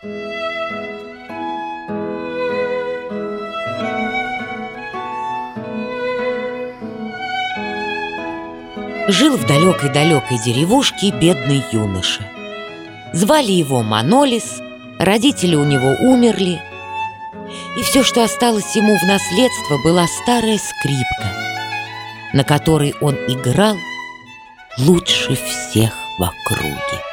Жил в далекой-далекой деревушке бедный юноша. Звали его Манолис, родители у него умерли, и все, что осталось ему в наследство, была старая скрипка, на которой он играл лучше всех в округе.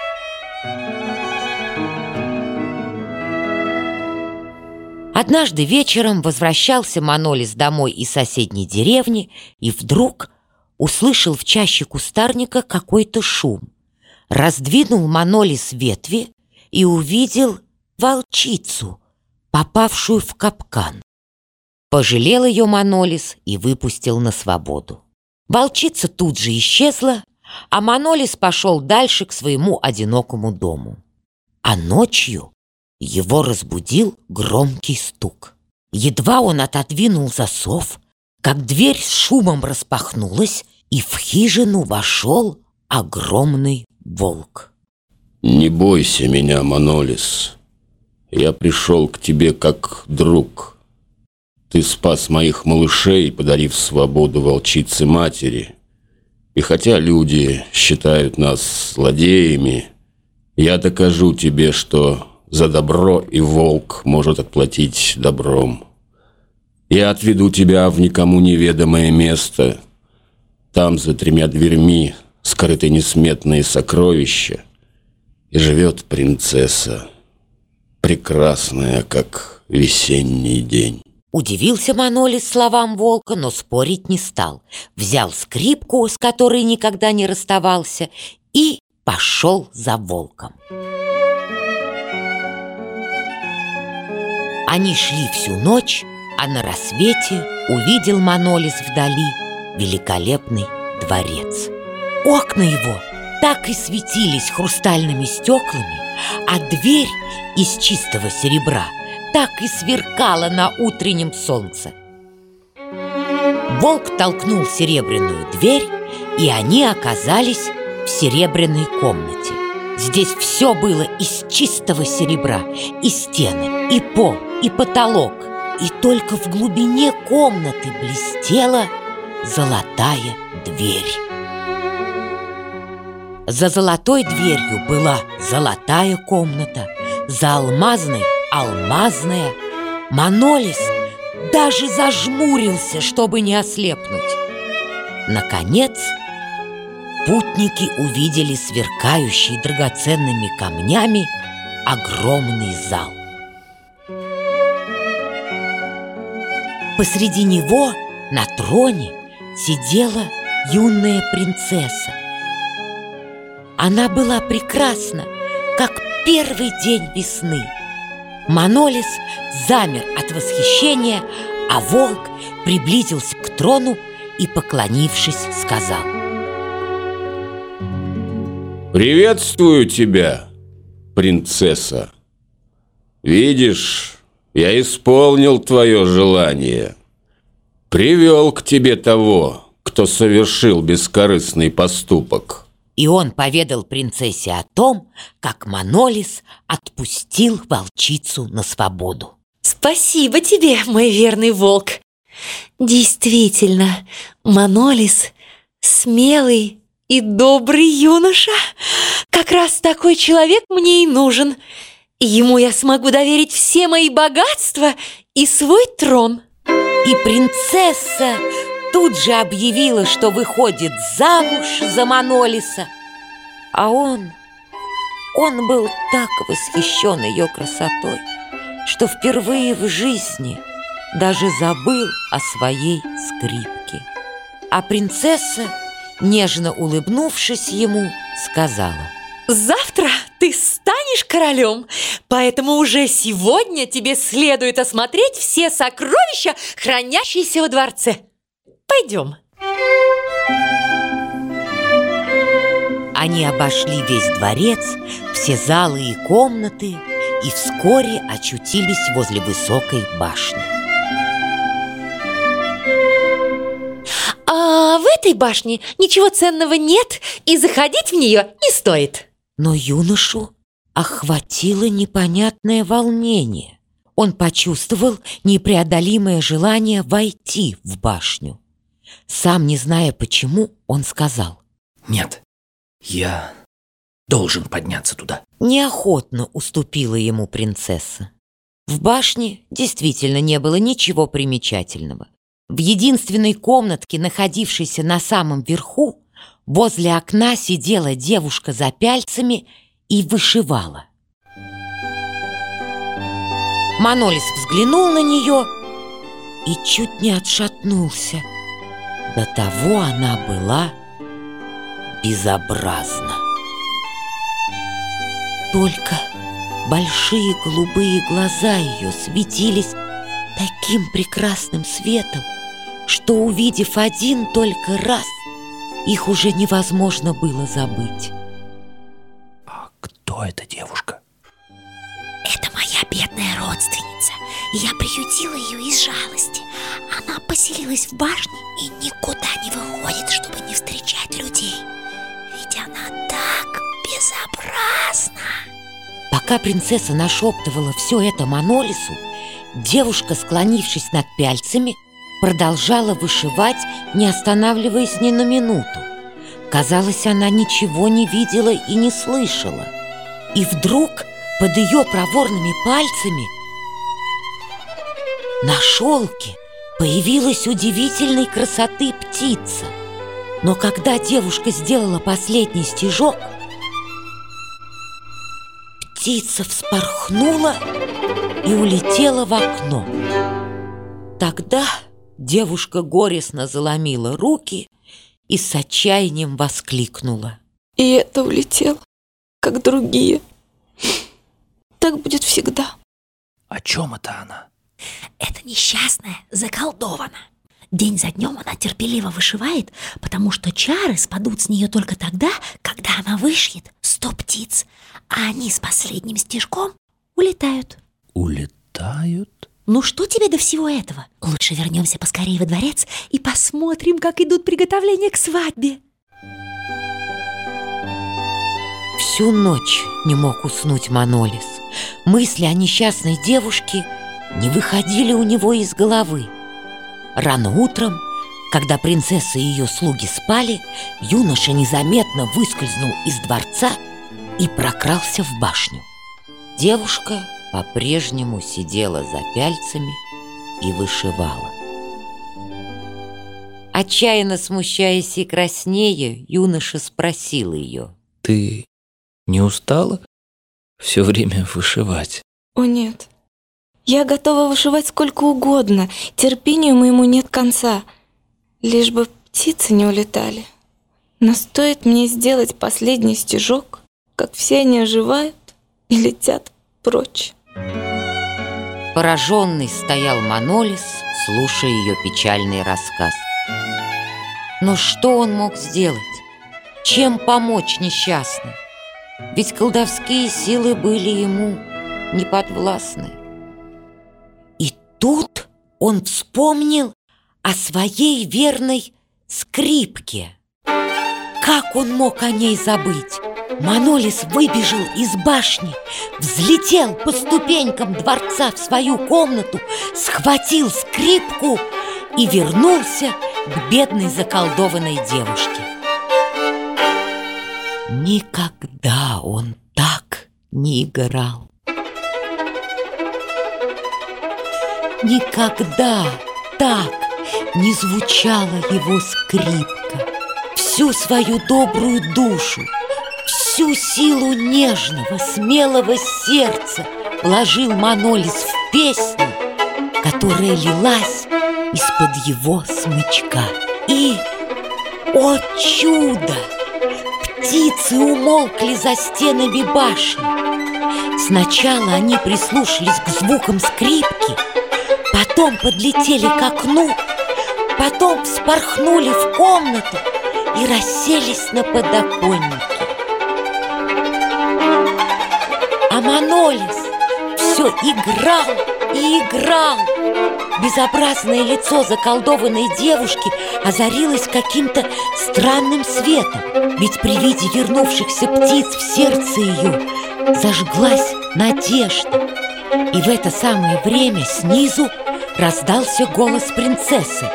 Однажды вечером возвращался Манолис домой из соседней деревни и вдруг услышал в чаще кустарника какой-то шум. Раздвинул Манолис ветви и увидел волчицу, попавшую в капкан. Пожалел ее Манолис и выпустил на свободу. Волчица тут же исчезла, а Манолис пошел дальше к своему одинокому дому. А ночью его разбудил громкий стук. Едва он отодвинул засов, как дверь с шумом распахнулась, и в хижину вошел огромный волк. «Не бойся меня, Манолис. Я пришел к тебе как друг. Ты спас моих малышей, подарив свободу волчице-матери. И хотя люди считают нас злодеями, я докажу тебе, что за добро, и волк может отплатить добром. Я отведу тебя в никому неведомое место. Там за тремя дверьми скрыты несметные сокровища, и живет принцесса, прекрасная, как весенний день. Удивился Манолис словам волка, но спорить не стал. Взял скрипку, с которой никогда не расставался, и пошел за волком. Они шли всю ночь, а на рассвете увидел Манолис вдали великолепный дворец. Окна его так и светились хрустальными стеклами, а дверь из чистого серебра так и сверкала на утреннем солнце. Волк толкнул серебряную дверь, и они оказались в серебряной комнате. Здесь все было из чистого серебра, и стены, и пол – и потолок. И только в глубине комнаты блестела золотая дверь. За золотой дверью была золотая комната, за алмазной – алмазная. Манолис даже зажмурился, чтобы не ослепнуть. Наконец, путники увидели сверкающий драгоценными камнями огромный зал. Посреди него на троне сидела юная принцесса. Она была прекрасна, как первый день весны. Манолис замер от восхищения, а волк приблизился к трону и, поклонившись, сказал «Приветствую тебя, принцесса! Видишь, я исполнил твое желание. Привел к тебе того, кто совершил бескорыстный поступок». И он поведал принцессе о том, как Манолис отпустил волчицу на свободу. «Спасибо тебе, мой верный волк!» «Действительно, Манолис – смелый и добрый юноша. Как раз такой человек мне и нужен. Ему я смогу доверить все мои богатства и свой трон. И принцесса тут же объявила, что выходит замуж за Манолиса. А он, он был так восхищен ее красотой, что впервые в жизни даже забыл о своей скрипке. А принцесса, нежно улыбнувшись ему, сказала – Завтра ты станешь королем, поэтому уже сегодня тебе следует осмотреть все сокровища, хранящиеся во дворце. Пойдем. Они обошли весь дворец, все залы и комнаты, и вскоре очутились возле высокой башни. А в этой башне ничего ценного нет, и заходить в нее не стоит. Но юношу охватило непонятное волнение. Он почувствовал непреодолимое желание войти в башню. Сам не зная почему, он сказал. «Нет, я должен подняться туда». Неохотно уступила ему принцесса. В башне действительно не было ничего примечательного. В единственной комнатке, находившейся на самом верху, Возле окна сидела девушка за пяльцами и вышивала. Манолис взглянул на нее и чуть не отшатнулся. До того она была безобразна. Только большие голубые глаза ее светились таким прекрасным светом, что, увидев один только раз, их уже невозможно было забыть. А кто эта девушка? Это моя бедная родственница. Я приютила ее из жалости. Она поселилась в башне и никуда не выходит, чтобы не встречать людей. Ведь она так безобразна. Пока принцесса нашептывала все это Манолису, девушка, склонившись над пяльцами, продолжала вышивать, не останавливаясь ни на минуту. Казалось, она ничего не видела и не слышала. И вдруг под ее проворными пальцами на шелке появилась удивительной красоты птица. Но когда девушка сделала последний стежок, птица вспорхнула и улетела в окно. Тогда... Девушка горестно заломила руки и с отчаянием воскликнула. «И это улетело, как другие. Так будет всегда». «О чем это она?» «Это несчастная заколдована. День за днем она терпеливо вышивает, потому что чары спадут с нее только тогда, когда она вышьет сто птиц, а они с последним стежком улетают». «Улетают?» Ну что тебе до всего этого? Лучше вернемся поскорее во дворец и посмотрим, как идут приготовления к свадьбе. Всю ночь не мог уснуть Манолис. Мысли о несчастной девушке не выходили у него из головы. Рано утром, когда принцесса и ее слуги спали, юноша незаметно выскользнул из дворца и прокрался в башню. Девушка по-прежнему сидела за пяльцами и вышивала. Отчаянно смущаясь и краснея, юноша спросил ее. «Ты не устала все время вышивать?» «О нет, я готова вышивать сколько угодно, терпению моему нет конца, лишь бы птицы не улетали. Но стоит мне сделать последний стежок, как все они оживают и летят прочь». Пораженный стоял Манолис, слушая ее печальный рассказ. Но что он мог сделать? Чем помочь несчастной? Ведь колдовские силы были ему неподвластны. И тут он вспомнил о своей верной скрипке. Как он мог о ней забыть? Манолис выбежал из башни, взлетел по ступенькам дворца в свою комнату, схватил скрипку и вернулся к бедной заколдованной девушке. Никогда он так не играл. Никогда так не звучала его скрипка. Всю свою добрую душу всю силу нежного, смелого сердца вложил Манолис в песню, которая лилась из-под его смычка. И, о чудо! Птицы умолкли за стенами башни. Сначала они прислушались к звукам скрипки, потом подлетели к окну, потом вспорхнули в комнату и расселись на подоконнике. А Манолис все играл и играл. Безобразное лицо заколдованной девушки озарилось каким-то странным светом, ведь при виде вернувшихся птиц в сердце ее зажглась надежда. И в это самое время снизу раздался голос принцессы.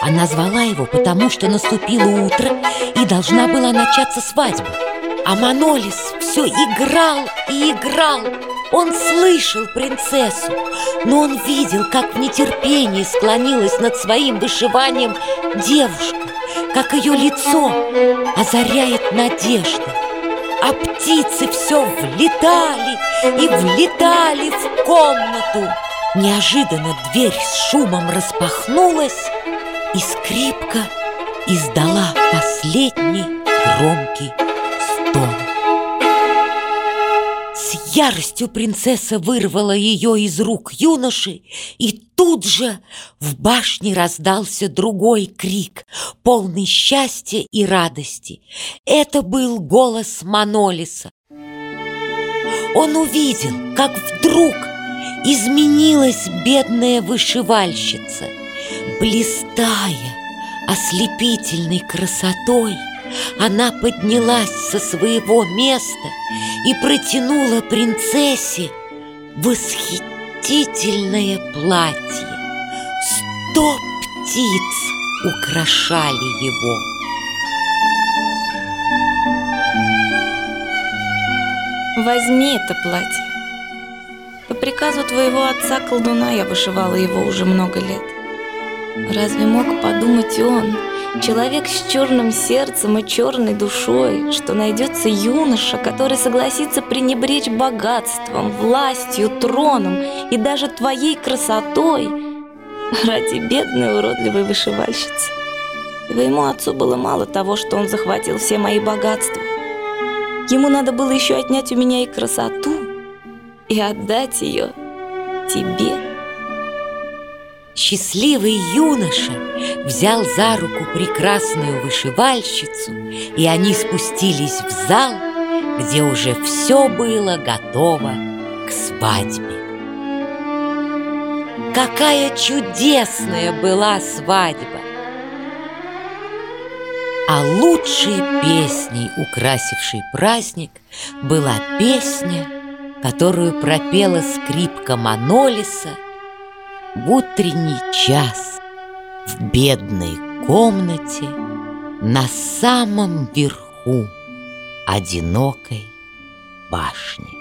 Она звала его, потому что наступило утро и должна была начаться свадьба. А Манолис все играл и играл. Он слышал принцессу, но он видел, как в нетерпении склонилась над своим вышиванием девушка, как ее лицо озаряет надежда. А птицы все влетали и влетали в комнату. Неожиданно дверь с шумом распахнулась, и скрипка издала последний громкий дом. С яростью принцесса вырвала ее из рук юноши, и тут же в башне раздался другой крик, полный счастья и радости. Это был голос Манолиса. Он увидел, как вдруг изменилась бедная вышивальщица, блистая ослепительной красотой – она поднялась со своего места и протянула принцессе восхитительное платье. Сто птиц украшали его. Возьми это платье. По приказу твоего отца-колдуна я вышивала его уже много лет. Разве мог подумать он, Человек с черным сердцем и черной душой, что найдется юноша, который согласится пренебречь богатством, властью, троном и даже твоей красотой ради бедной уродливой вышивальщицы. Твоему отцу было мало того, что он захватил все мои богатства. Ему надо было еще отнять у меня и красоту, и отдать ее тебе. Счастливый юноша взял за руку прекрасную вышивальщицу, и они спустились в зал, где уже все было готово к свадьбе. Какая чудесная была свадьба! А лучшей песней, украсившей праздник, была песня, которую пропела скрипка Манолиса – в утренний час в бедной комнате На самом верху одинокой башни.